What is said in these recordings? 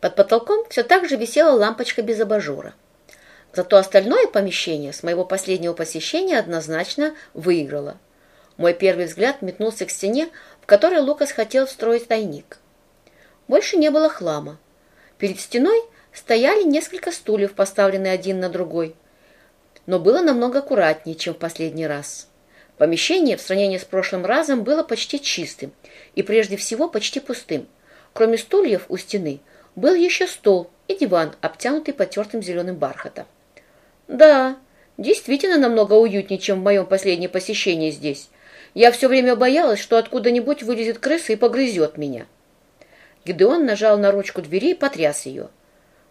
Под потолком все так же висела лампочка без абажура. Зато остальное помещение с моего последнего посещения однозначно выиграло. Мой первый взгляд метнулся к стене, в которой Лукас хотел встроить тайник. Больше не было хлама. Перед стеной стояли несколько стульев, поставленные один на другой. Но было намного аккуратнее, чем в последний раз. Помещение в сравнении с прошлым разом было почти чистым и прежде всего почти пустым. Кроме стульев у стены был еще стол и диван, обтянутый потертым зеленым бархатом. Да, действительно намного уютнее, чем в моем последнем посещении здесь. Я все время боялась, что откуда-нибудь вылезет крыса и погрызет меня. Гидеон нажал на ручку двери и потряс ее.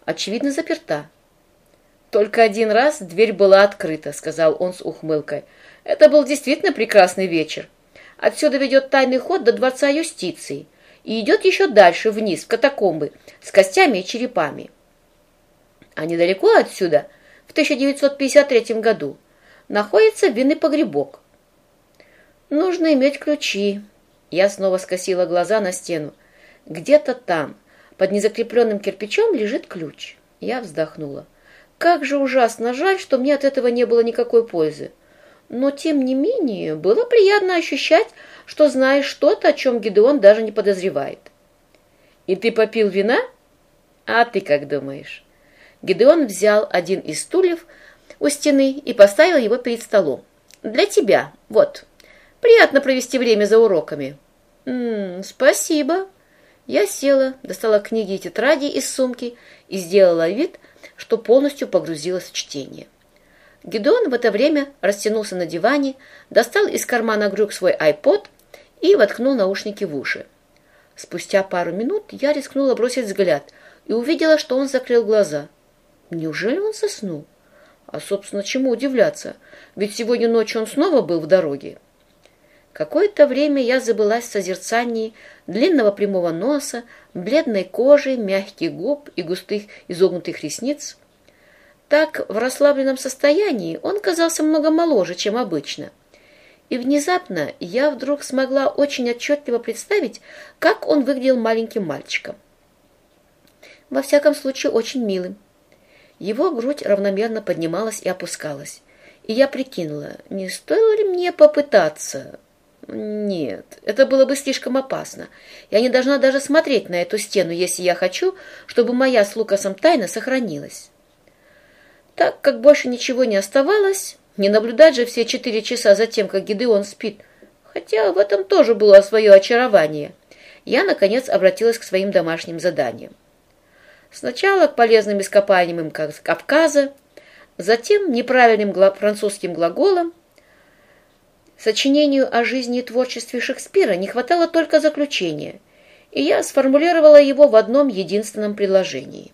Очевидно, заперта. «Только один раз дверь была открыта», — сказал он с ухмылкой. «Это был действительно прекрасный вечер. Отсюда ведет тайный ход до дворца юстиции и идет еще дальше, вниз, в катакомбы, с костями и черепами. А недалеко отсюда в 1953 году находится винный погребок. Нужно иметь ключи. Я снова скосила глаза на стену. Где-то там, под незакрепленным кирпичом, лежит ключ. Я вздохнула. Как же ужасно жаль, что мне от этого не было никакой пользы. Но, тем не менее, было приятно ощущать, что знаешь что-то, о чем Гидеон даже не подозревает. «И ты попил вина?» «А ты как думаешь?» Гидеон взял один из стульев у стены и поставил его перед столом. «Для тебя. Вот. Приятно провести время за уроками». «М -м, «Спасибо». Я села, достала книги и тетради из сумки и сделала вид, что полностью погрузилась в чтение. Гедеон в это время растянулся на диване, достал из кармана брюк свой айпод и воткнул наушники в уши. Спустя пару минут я рискнула бросить взгляд и увидела, что он закрыл глаза – Неужели он заснул? А, собственно, чему удивляться? Ведь сегодня ночью он снова был в дороге. Какое-то время я забылась в созерцании длинного прямого носа, бледной кожи, мягких губ и густых изогнутых ресниц. Так, в расслабленном состоянии, он казался много моложе, чем обычно. И внезапно я вдруг смогла очень отчетливо представить, как он выглядел маленьким мальчиком. Во всяком случае, очень милым. Его грудь равномерно поднималась и опускалась. И я прикинула, не стоило ли мне попытаться? Нет, это было бы слишком опасно. Я не должна даже смотреть на эту стену, если я хочу, чтобы моя с Лукасом тайна сохранилась. Так как больше ничего не оставалось, не наблюдать же все четыре часа за тем, как Гидеон спит, хотя в этом тоже было свое очарование, я, наконец, обратилась к своим домашним заданиям. Сначала к полезным ископаемым Кавказа, затем неправильным французским глаголам. Сочинению о жизни и творчестве Шекспира не хватало только заключения, и я сформулировала его в одном единственном предложении.